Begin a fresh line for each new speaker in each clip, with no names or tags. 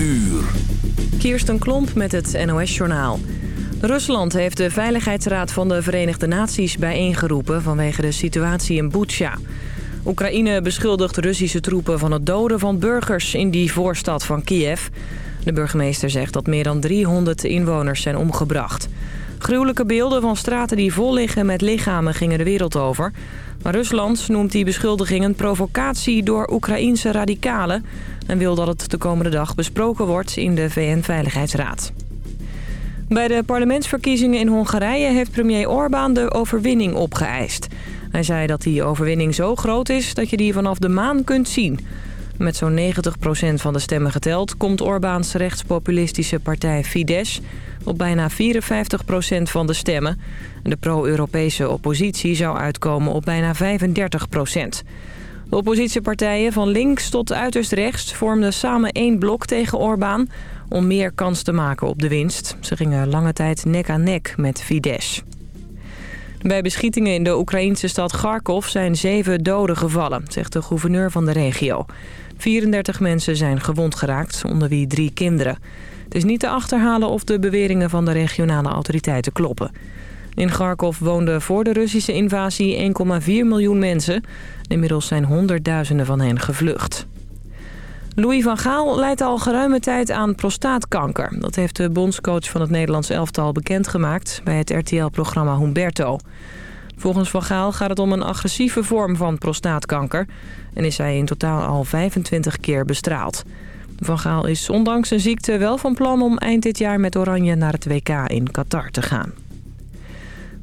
uur.
Kirsten Klomp met het NOS-journaal. Rusland heeft de Veiligheidsraad van de Verenigde Naties bijeengeroepen... vanwege de situatie in Butsja. Oekraïne beschuldigt Russische troepen van het doden van burgers... in die voorstad van Kiev. De burgemeester zegt dat meer dan 300 inwoners zijn omgebracht. Gruwelijke beelden van straten die vol liggen met lichamen gingen de wereld over... Maar Rusland noemt die beschuldiging een provocatie door Oekraïense radicalen... en wil dat het de komende dag besproken wordt in de VN-veiligheidsraad. Bij de parlementsverkiezingen in Hongarije heeft premier Orbán de overwinning opgeëist. Hij zei dat die overwinning zo groot is dat je die vanaf de maan kunt zien... Met zo'n 90% van de stemmen geteld komt Orbáns rechtspopulistische partij Fidesz op bijna 54% van de stemmen. De pro-Europese oppositie zou uitkomen op bijna 35%. De oppositiepartijen van links tot uiterst rechts vormden samen één blok tegen Orbán... om meer kans te maken op de winst. Ze gingen lange tijd nek aan nek met Fidesz. Bij beschietingen in de Oekraïnse stad Kharkov zijn zeven doden gevallen, zegt de gouverneur van de regio. 34 mensen zijn gewond geraakt, onder wie drie kinderen. Het is niet te achterhalen of de beweringen van de regionale autoriteiten kloppen. In Kharkov woonden voor de Russische invasie 1,4 miljoen mensen. Inmiddels zijn honderdduizenden van hen gevlucht. Louis van Gaal leidt al geruime tijd aan prostaatkanker. Dat heeft de bondscoach van het Nederlands elftal bekendgemaakt... bij het RTL-programma Humberto. Volgens Van Gaal gaat het om een agressieve vorm van prostaatkanker... en is hij in totaal al 25 keer bestraald. Van Gaal is ondanks zijn ziekte wel van plan om eind dit jaar met Oranje naar het WK in Qatar te gaan.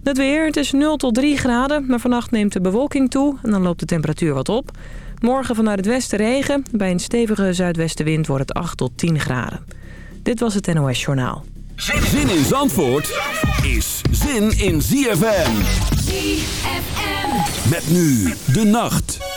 Het weer, het is 0 tot 3 graden, maar vannacht neemt de bewolking toe en dan loopt de temperatuur wat op. Morgen vanuit het westen regen, bij een stevige zuidwestenwind wordt het 8 tot 10 graden. Dit was het NOS Journaal.
Zin in Zandvoort is zin in ZFM.
ZFM.
Met nu de nacht.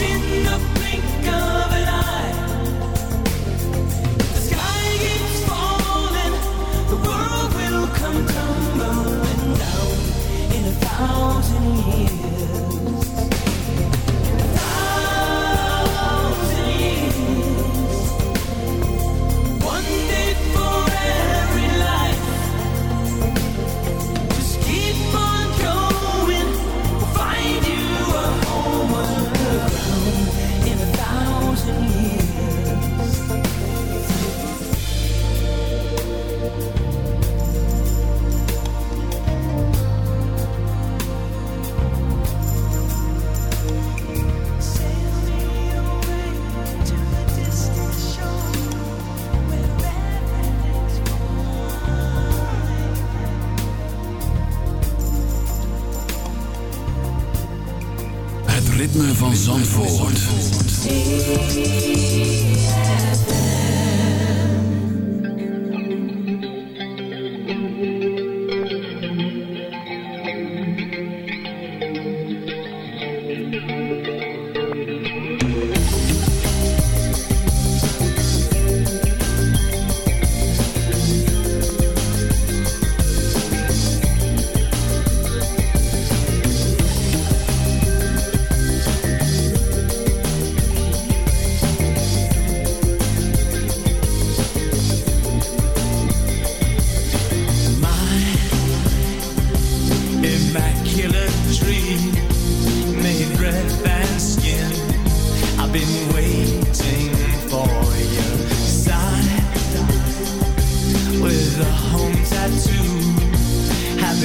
in the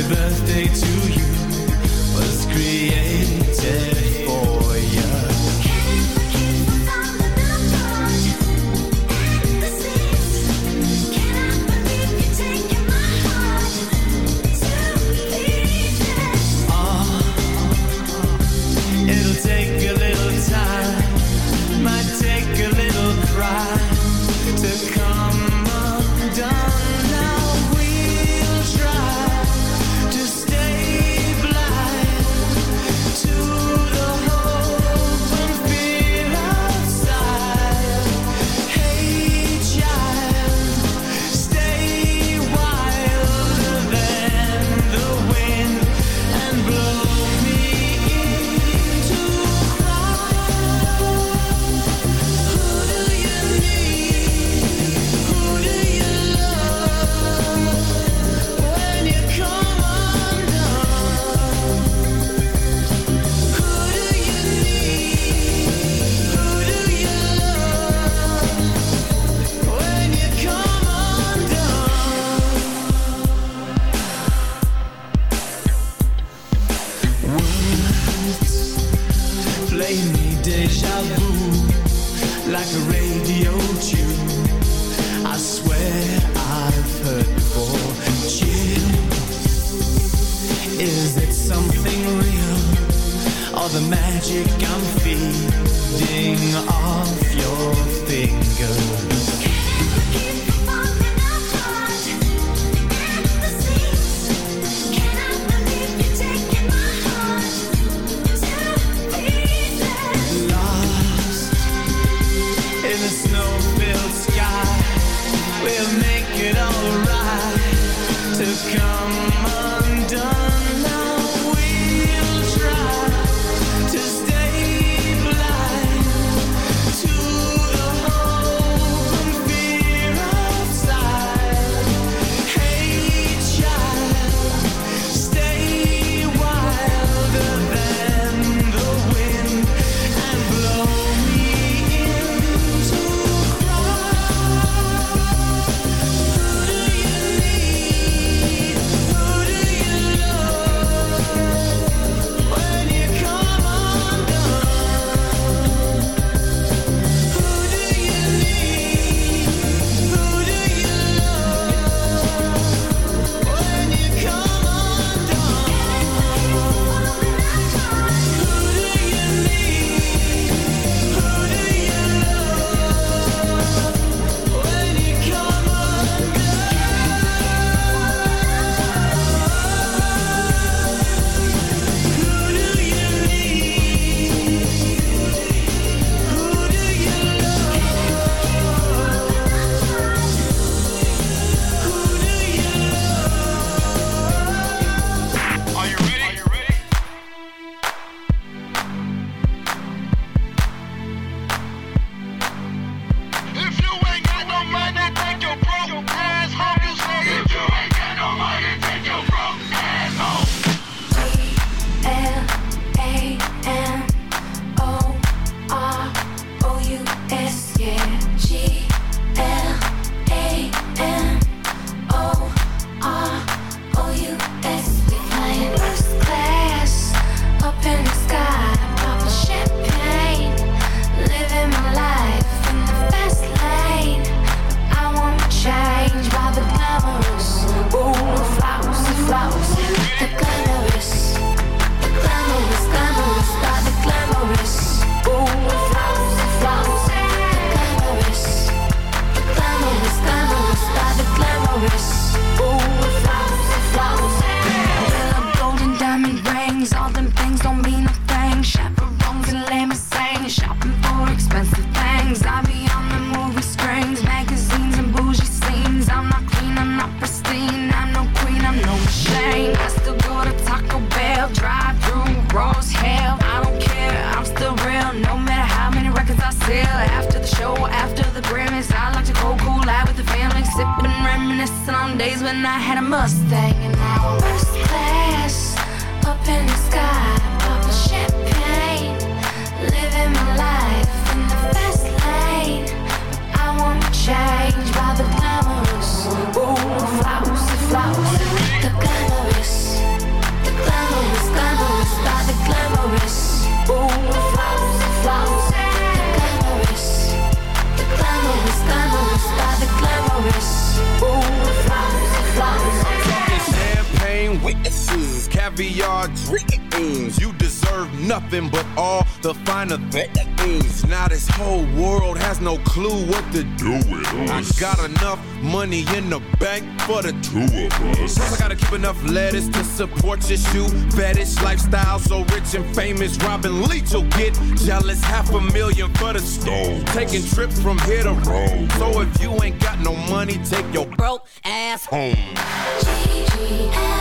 birthday to you was created. come. Let letters to support your shoe fetish lifestyle. So rich and famous, Robin Leach will get jealous. Half a million for the stove. Taking trips from here to Rome. So if you ain't got no money, take your broke ass home.
G-G-L.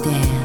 点。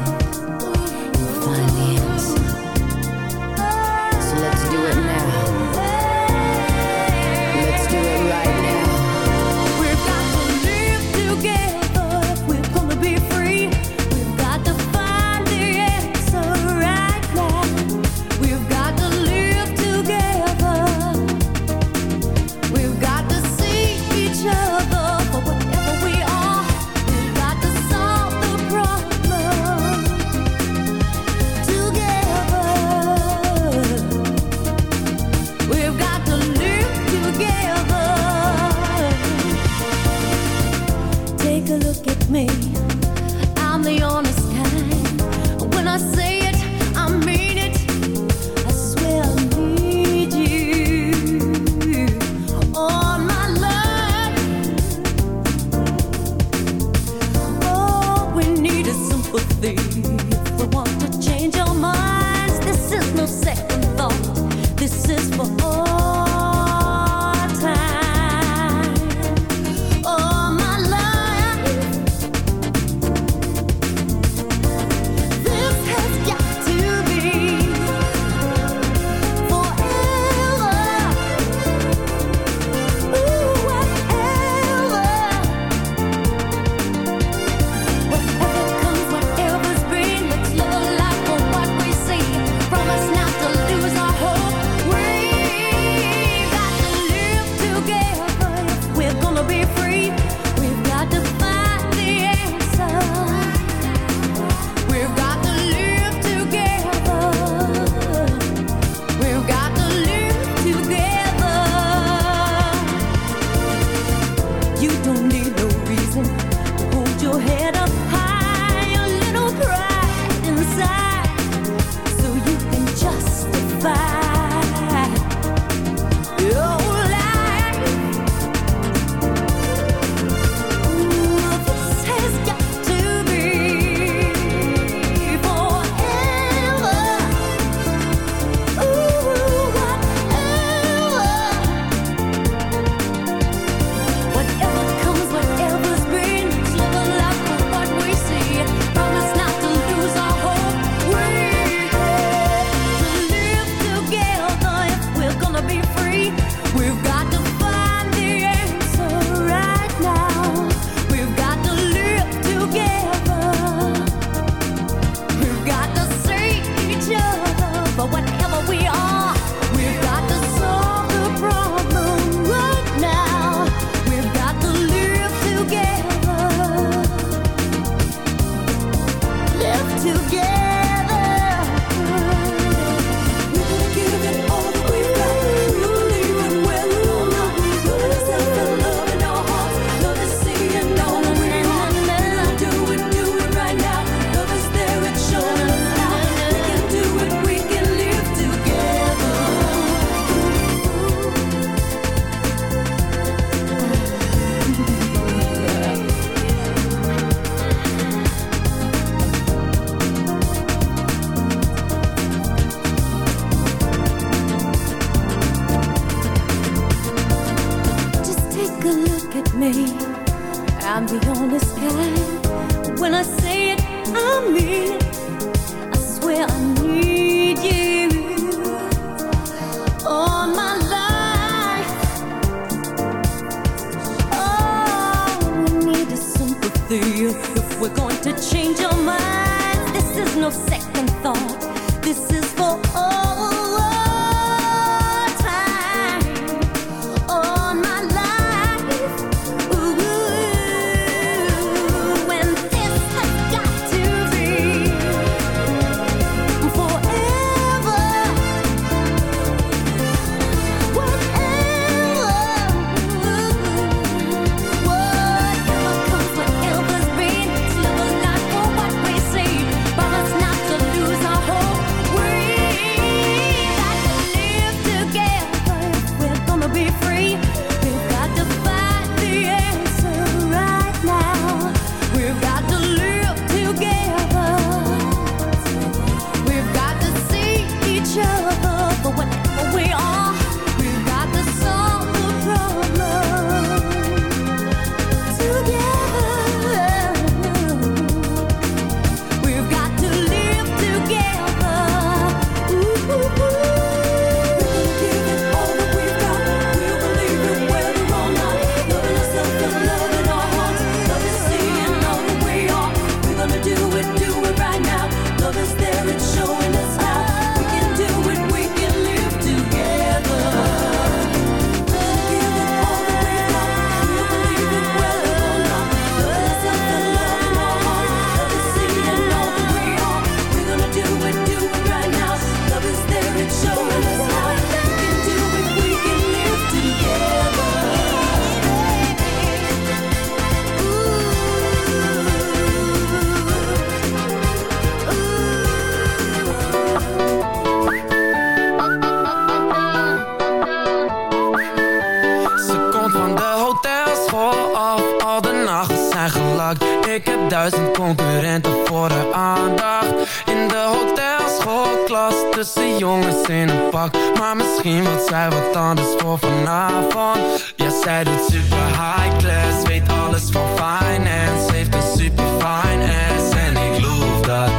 misschien wat zij wat anders voor vanavond. Ja, zij doet super high class Weet alles van finance. Heeft een super fine ass En ik loof dat.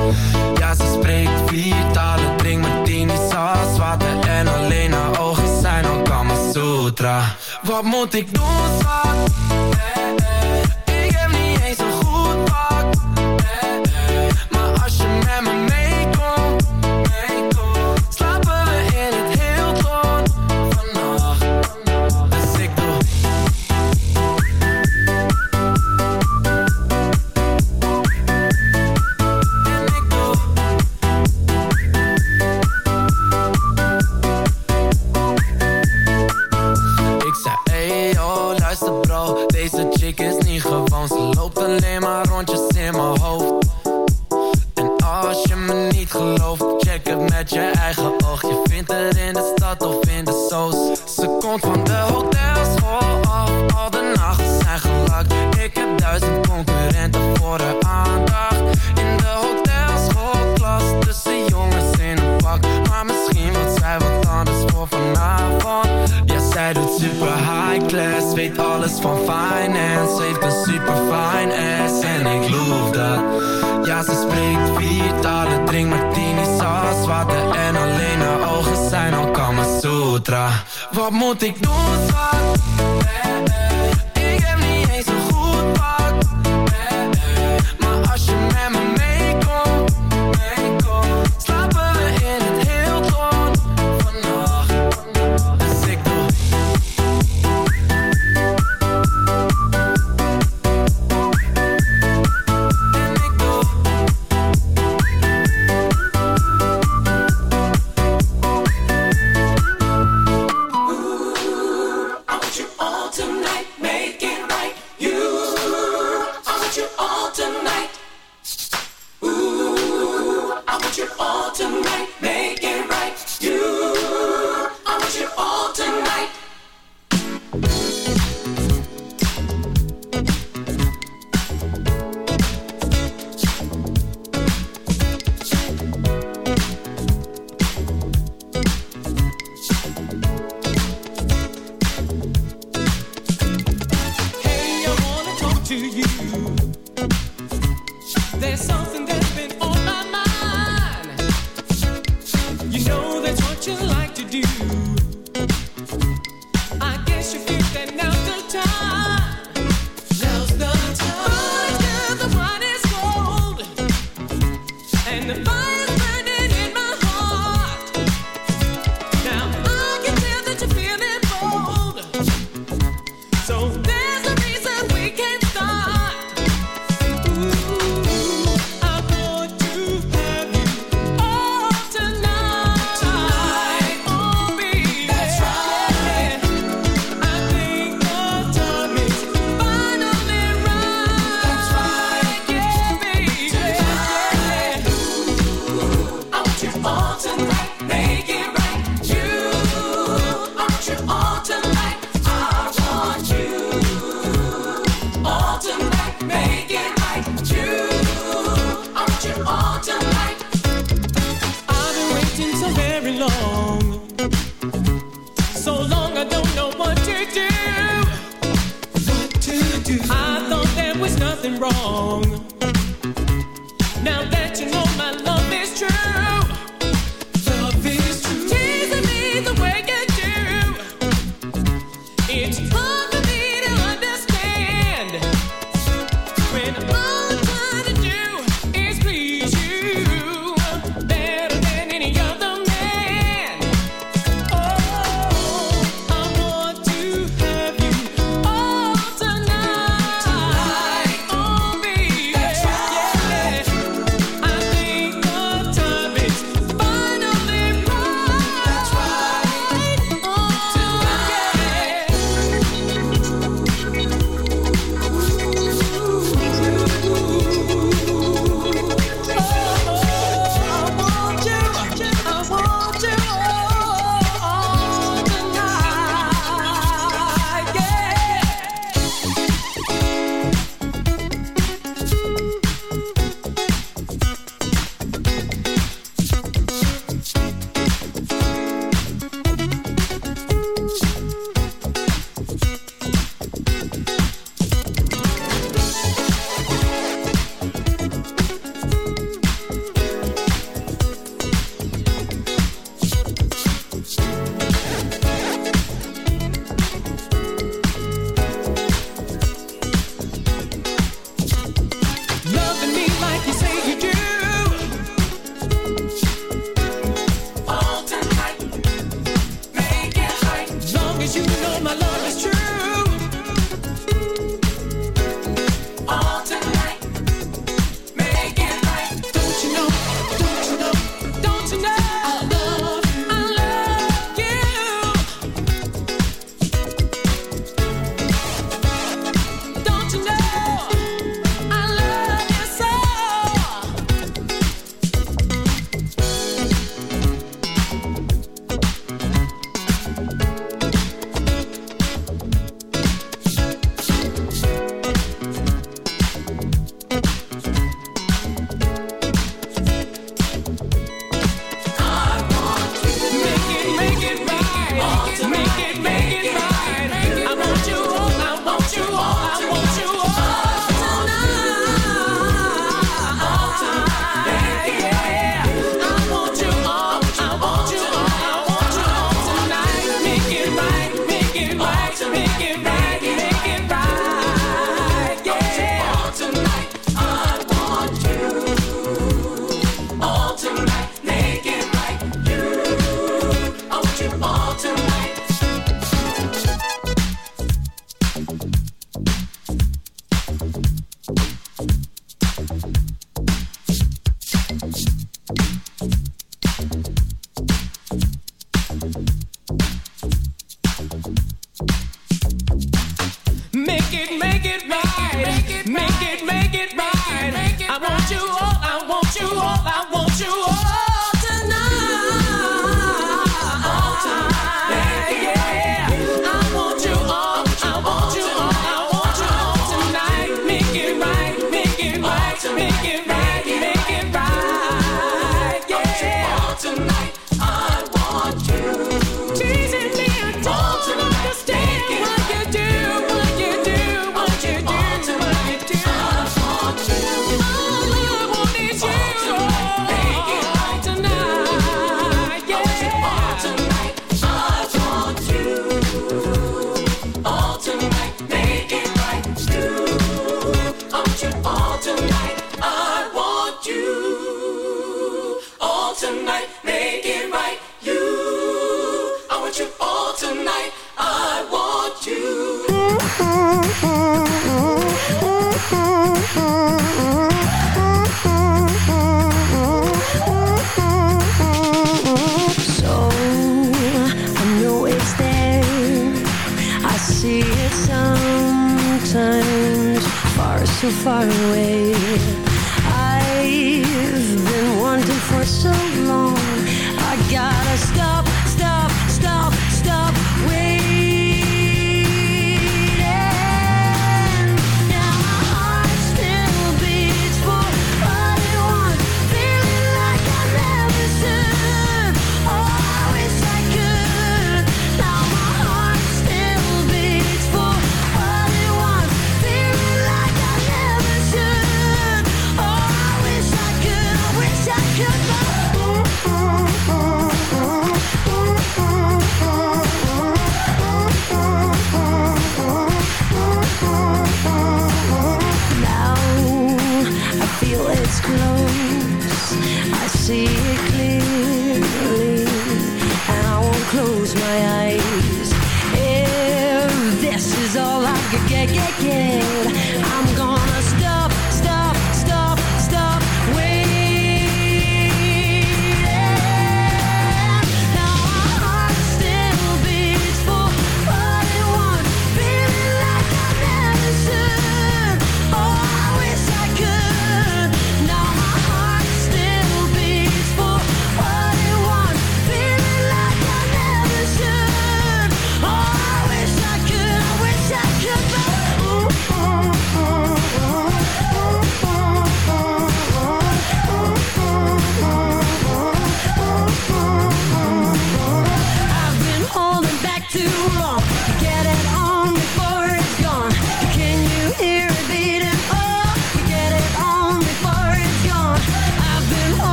Ja, ze spreekt vier talen Drink martinis als water En alleen haar ogen zijn al Kama Sutra. Wat moet ik doen, schat? vitale Drink martini, saus, water en alleen haar ogen zijn al Kama Sutra Wat moet ik doen.
I want you
far away.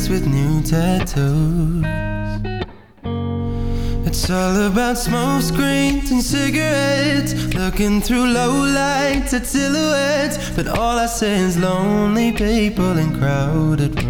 chicks with new tattoos. It's all about smoke screens and cigarettes, looking through low lights at silhouettes. But all I see is lonely people in crowded rooms.